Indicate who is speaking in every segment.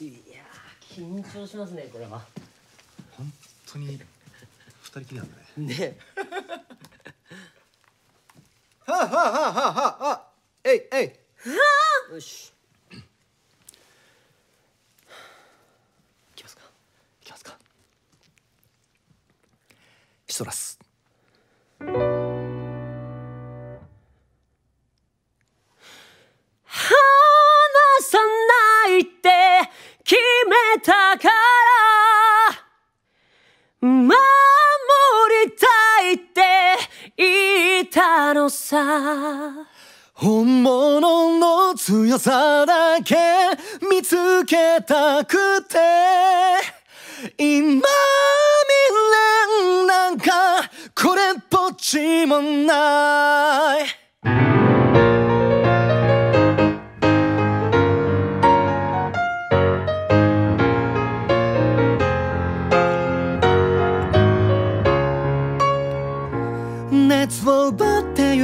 Speaker 1: いやー緊張しますねこれは。
Speaker 2: 本当に二人きりなんだね。
Speaker 1: ね。
Speaker 3: はあはあはあはあはあえいえい。
Speaker 1: よし。いきますか。いきますか。
Speaker 3: シトラス
Speaker 1: のさ。
Speaker 3: 本物の強さだけ見つけたくて。今未練なんかこれっぽっちもない。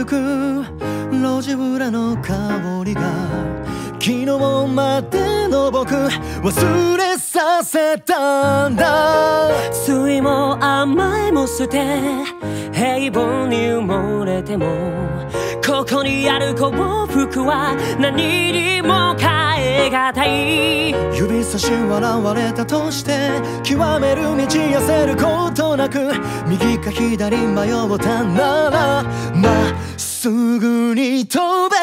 Speaker 3: ゆく路地裏の香りが昨日までの僕忘れさせたんだ。
Speaker 1: 酸いも甘いも捨て平凡に埋もれてもここにある幸福は何にも変え難い。
Speaker 3: 指差し笑われたとして極める道痩せることなく右か左迷ったならすぐに飛べ。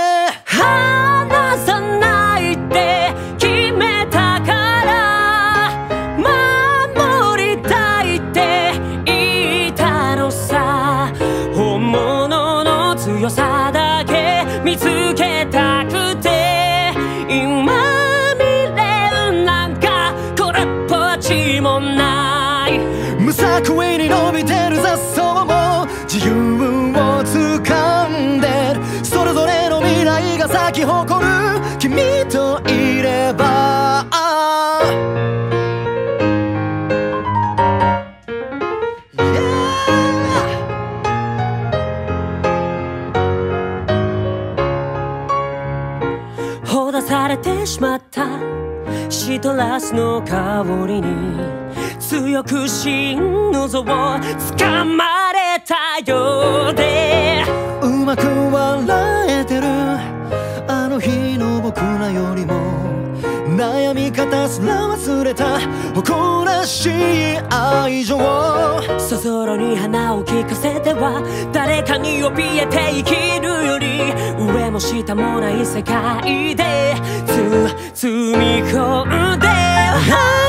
Speaker 1: 離さないって決めたから。守りたいって言ったのさ。本物の強さだけ見つけたくて。今未練なんかこれっぽっちもない。
Speaker 3: 無作為に伸びてる雑草も自由咲き誇る君といれば。
Speaker 1: ほだされてしまったシトラスの香りに強く心の臓を掴まれたようで。
Speaker 3: うまく笑悩み方すら忘れた誇らしい愛情
Speaker 1: そぞろに花を聞かせては誰かに怯えて生きるより上も下もない世界で包み込んで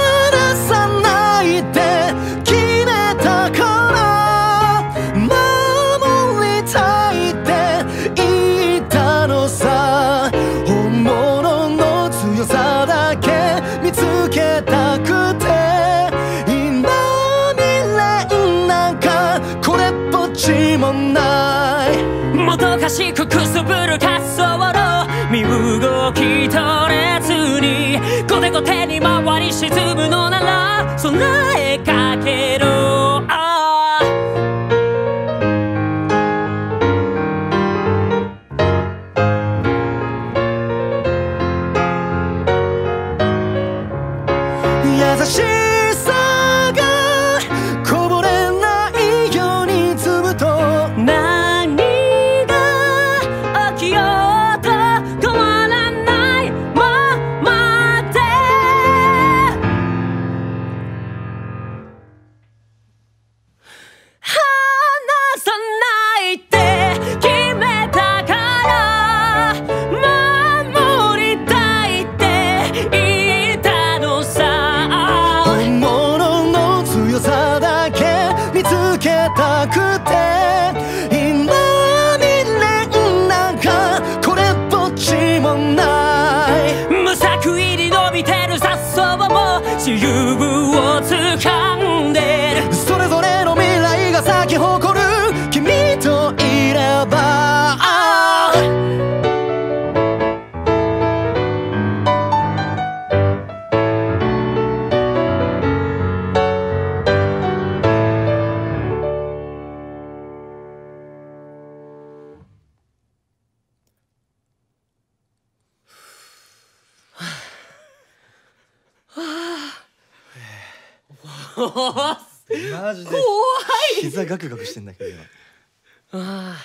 Speaker 3: か
Speaker 1: しくくすぶる滑走路身動き取れずにコテコテに回り沈むのなら備えかけろ。ああ。
Speaker 3: 優しさ。マジで。
Speaker 1: 怖い。
Speaker 3: 膝ガクガクしてんだけど今。
Speaker 1: あ